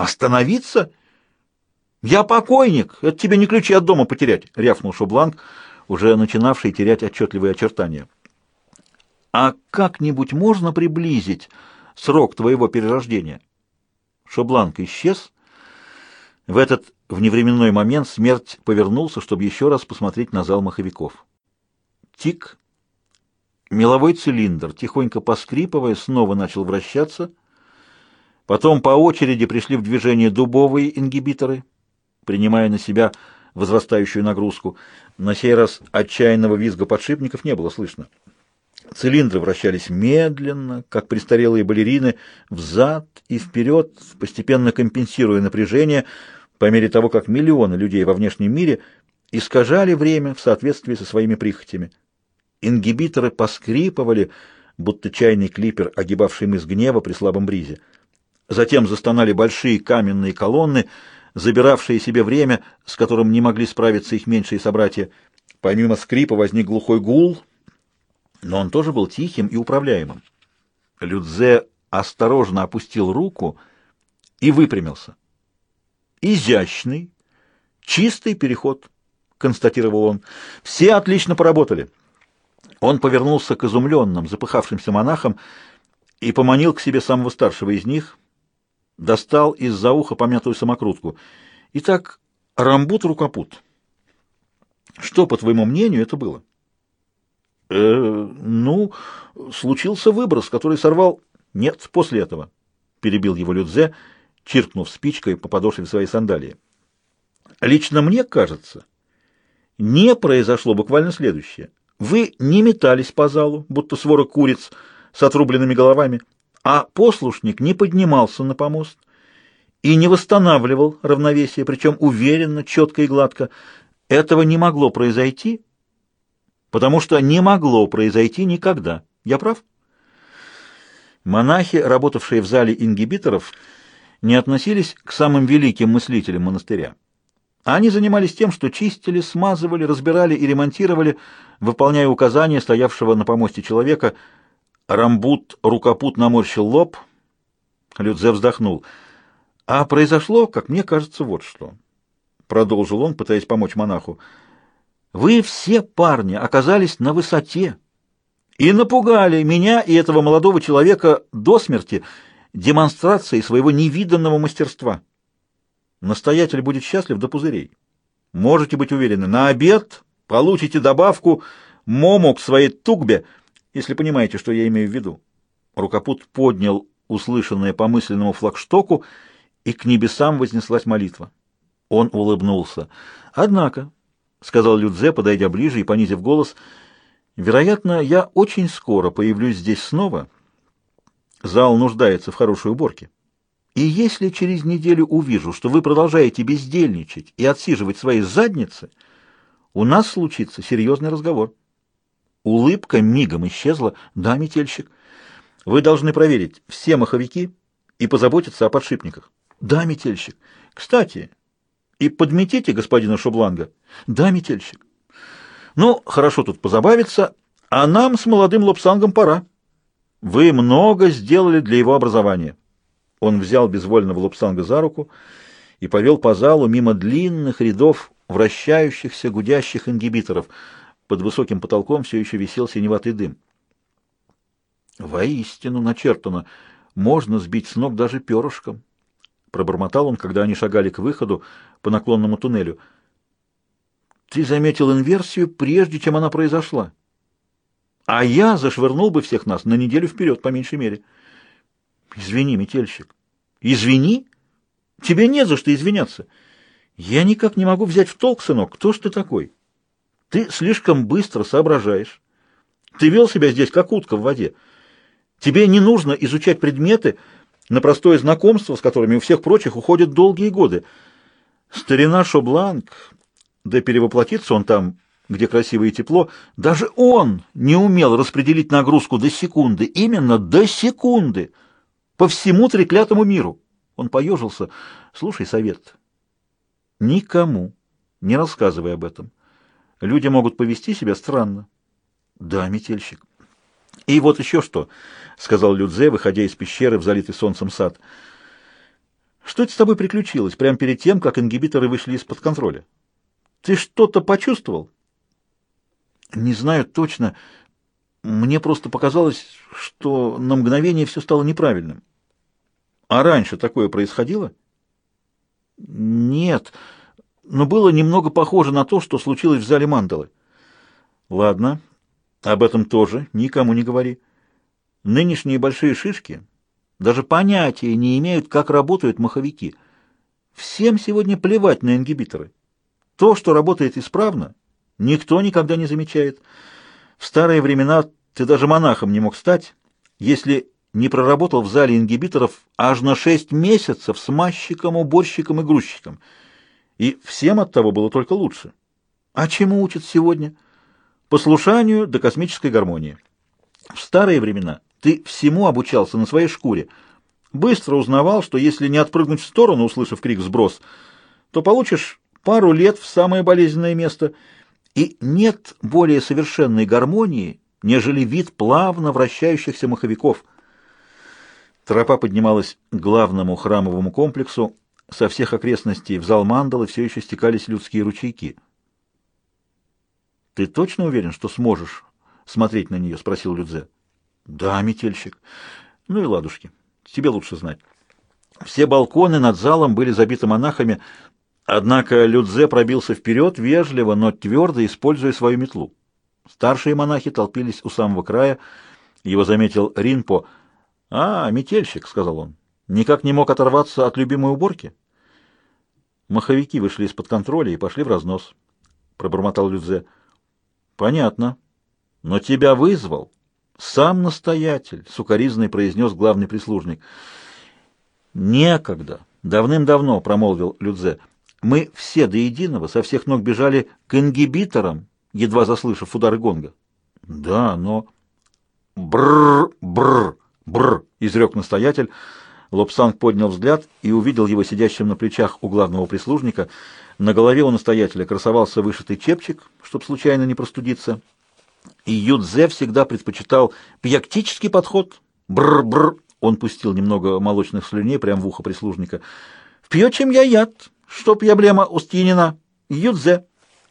Остановиться? Я покойник, это тебе не ключи от дома потерять, рявкнул Шобланк, уже начинавший терять отчетливые очертания. А как-нибудь можно приблизить срок твоего перерождения? Шобланк исчез. В этот вневременной момент смерть повернулся, чтобы еще раз посмотреть на зал маховиков. Тик. Меловой цилиндр, тихонько поскрипывая, снова начал вращаться. Потом по очереди пришли в движение дубовые ингибиторы, принимая на себя возрастающую нагрузку. На сей раз отчаянного визга подшипников не было слышно. Цилиндры вращались медленно, как престарелые балерины, взад и вперед, постепенно компенсируя напряжение, по мере того, как миллионы людей во внешнем мире искажали время в соответствии со своими прихотями. Ингибиторы поскрипывали, будто чайный клипер, огибавший мыс гнева при слабом бризе. Затем застонали большие каменные колонны, забиравшие себе время, с которым не могли справиться их меньшие собратья. Помимо скрипа возник глухой гул, но он тоже был тихим и управляемым. Людзе осторожно опустил руку и выпрямился. «Изящный, чистый переход», — констатировал он. «Все отлично поработали». Он повернулся к изумленным, запыхавшимся монахам и поманил к себе самого старшего из них, достал из-за уха помятую самокрутку. Итак, рамбут-рукопут. Что, по твоему мнению, это было? Э, ну, случился выброс, который сорвал... Нет, после этого, — перебил его Людзе, чиркнув спичкой по подошве своей сандалии. Лично мне кажется, не произошло буквально следующее. Вы не метались по залу, будто свора куриц с отрубленными головами, а послушник не поднимался на помост и не восстанавливал равновесие, причем уверенно, четко и гладко. Этого не могло произойти, потому что не могло произойти никогда. Я прав? Монахи, работавшие в зале ингибиторов, не относились к самым великим мыслителям монастыря. Они занимались тем, что чистили, смазывали, разбирали и ремонтировали, выполняя указания стоявшего на помосте человека. Рамбут рукопут наморщил лоб. Людзе вздохнул. А произошло, как мне кажется, вот что. Продолжил он, пытаясь помочь монаху. Вы все, парни, оказались на высоте и напугали меня и этого молодого человека до смерти демонстрацией своего невиданного мастерства. Настоятель будет счастлив до пузырей. Можете быть уверены, на обед получите добавку мому к своей тугбе, если понимаете, что я имею в виду. Рукопут поднял услышанное по мысленному флагштоку, и к небесам вознеслась молитва. Он улыбнулся. «Однако», — сказал Людзе, подойдя ближе и понизив голос, — «вероятно, я очень скоро появлюсь здесь снова. Зал нуждается в хорошей уборке». И если через неделю увижу, что вы продолжаете бездельничать и отсиживать свои задницы, у нас случится серьезный разговор. Улыбка мигом исчезла. Да, метельщик, вы должны проверить все маховики и позаботиться о подшипниках. Да, метельщик. Кстати, и подметите господина Шубланга. Да, метельщик. Ну, хорошо тут позабавиться, а нам с молодым лопсангом пора. Вы много сделали для его образования. Он взял безвольного Лупсанга за руку и повел по залу мимо длинных рядов вращающихся, гудящих ингибиторов. Под высоким потолком все еще висел синеватый дым. «Воистину начертано, можно сбить с ног даже перышком», — пробормотал он, когда они шагали к выходу по наклонному туннелю. «Ты заметил инверсию, прежде чем она произошла. А я зашвырнул бы всех нас на неделю вперед, по меньшей мере». Извини, метельщик. Извини? Тебе не за что извиняться. Я никак не могу взять в толк, сынок, кто ж ты такой? Ты слишком быстро соображаешь. Ты вел себя здесь, как утка в воде. Тебе не нужно изучать предметы, на простое знакомство, с которыми у всех прочих уходят долгие годы. Старина Шобланк, да перевоплотится он там, где красиво и тепло, даже он не умел распределить нагрузку до секунды, именно до секунды по всему треклятому миру. Он поежился. Слушай совет. Никому не рассказывай об этом. Люди могут повести себя странно. Да, метельщик. И вот еще что, — сказал Людзе, выходя из пещеры в залитый солнцем сад. Что это с тобой приключилось прямо перед тем, как ингибиторы вышли из-под контроля? Ты что-то почувствовал? Не знаю точно. Мне просто показалось, что на мгновение все стало неправильным. А раньше такое происходило? Нет, но было немного похоже на то, что случилось в зале Мандалы. Ладно, об этом тоже никому не говори. Нынешние большие шишки даже понятия не имеют, как работают маховики. Всем сегодня плевать на ингибиторы. То, что работает исправно, никто никогда не замечает. В старые времена ты даже монахом не мог стать, если не проработал в зале ингибиторов аж на шесть месяцев с мазчиком, уборщиком и грузчиком. И всем от того было только лучше. А чему учат сегодня? Послушанию до космической гармонии. В старые времена ты всему обучался на своей шкуре. Быстро узнавал, что если не отпрыгнуть в сторону, услышав крик «сброс», то получишь пару лет в самое болезненное место. И нет более совершенной гармонии, нежели вид плавно вращающихся маховиков. Тропа поднималась к главному храмовому комплексу. Со всех окрестностей в зал мандалы все еще стекались людские ручейки. «Ты точно уверен, что сможешь смотреть на нее?» — спросил Людзе. Да, метельщик. Ну и ладушки. Тебе лучше знать. Все балконы над залом были забиты монахами, однако Людзе пробился вперед, вежливо, но твердо, используя свою метлу. Старшие монахи толпились у самого края. Его заметил Ринпо. «А, метельщик», — сказал он, — «никак не мог оторваться от любимой уборки». Маховики вышли из-под контроля и пошли в разнос, — пробормотал Людзе. «Понятно. Но тебя вызвал сам настоятель, сукоризный произнес главный прислужник. Некогда, давным-давно, промолвил Людзе. Мы все до единого со всех ног бежали к ингибиторам, едва заслышав удары гонга. Да, но бр бр бр изрек настоятель. Лобсанг поднял взгляд и увидел его сидящим на плечах у главного прислужника. На голове у настоятеля красовался вышитый чепчик, чтобы случайно не простудиться и Юдзе всегда предпочитал пиактический подход. Бр-бр, он пустил немного молочных слюней прямо в ухо прислужника. «Впьет, чем я яд, чтоб я блема устьянина. Юдзе!»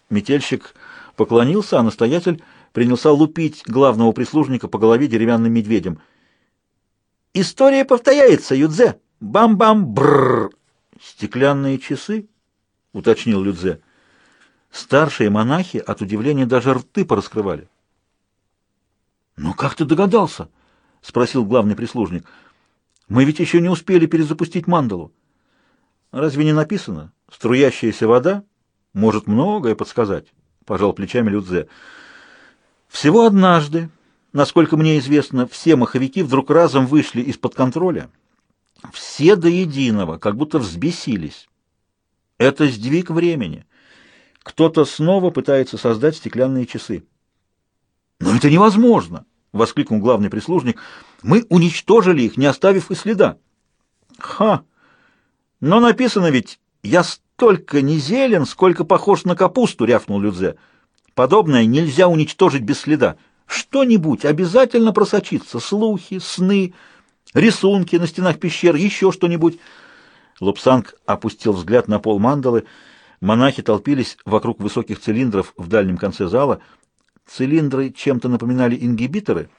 Метельщик поклонился, а настоятель принялся лупить главного прислужника по голове деревянным медведем. «История повторяется, Юдзе! Бам-бам-бррр!» «Стеклянные часы?» — уточнил Людзе. Старшие монахи от удивления даже рты пораскрывали. «Ну как ты догадался?» — спросил главный прислужник. «Мы ведь еще не успели перезапустить мандалу». «Разве не написано? Струящаяся вода может многое подсказать», — пожал плечами Людзе. «Всего однажды, насколько мне известно, все маховики вдруг разом вышли из-под контроля. Все до единого, как будто взбесились. Это сдвиг времени. Кто-то снова пытается создать стеклянные часы». «Но это невозможно!» — воскликнул главный прислужник. «Мы уничтожили их, не оставив и следа». «Ха! Но написано ведь «Я столько не зелен, сколько похож на капусту», — рявкнул Людзе. «Подобное нельзя уничтожить без следа. Что-нибудь обязательно просочится. Слухи, сны, рисунки на стенах пещер, еще что-нибудь». Лупсанг опустил взгляд на пол мандалы. Монахи толпились вокруг высоких цилиндров в дальнем конце зала — Цилиндры чем-то напоминали ингибиторы,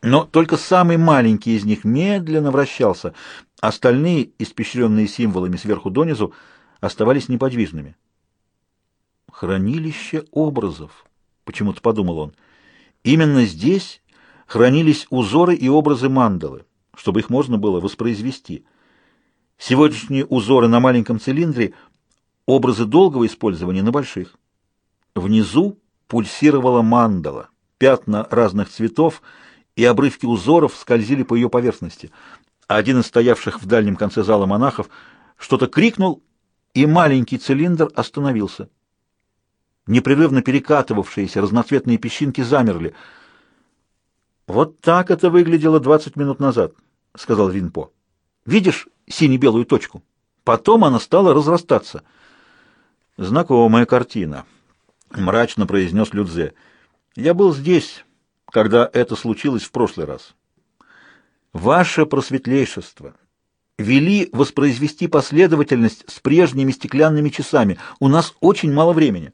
но только самый маленький из них медленно вращался, остальные, испещренные символами сверху донизу, оставались неподвижными. «Хранилище образов», — почему-то подумал он. «Именно здесь хранились узоры и образы мандалы, чтобы их можно было воспроизвести. Сегодняшние узоры на маленьком цилиндре — образы долгого использования на больших. Внизу пульсировала мандала. Пятна разных цветов и обрывки узоров скользили по ее поверхности. Один из стоявших в дальнем конце зала монахов что-то крикнул, и маленький цилиндр остановился. Непрерывно перекатывавшиеся разноцветные песчинки замерли. «Вот так это выглядело двадцать минут назад», — сказал Винпо. «Видишь сине-белую точку? Потом она стала разрастаться». «Знакомая картина», — мрачно произнес Людзе. «Я был здесь, когда это случилось в прошлый раз. Ваше просветлейшество, вели воспроизвести последовательность с прежними стеклянными часами. У нас очень мало времени.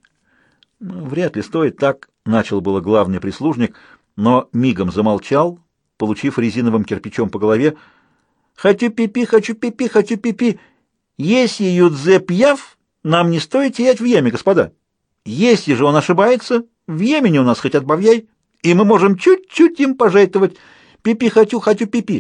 Ну, вряд ли стоит так, начал было главный прислужник, но мигом замолчал, получив резиновым кирпичом по голове. «Хочу пипи, хочу пипи, хочу пипи. Если Юдзе пьяв, нам не стоит сиять в яме, господа. Если же он ошибается, в Йемене у нас хоть отбавляй, и мы можем чуть-чуть им пожертвовать. Пипи хочу, хочу пипи».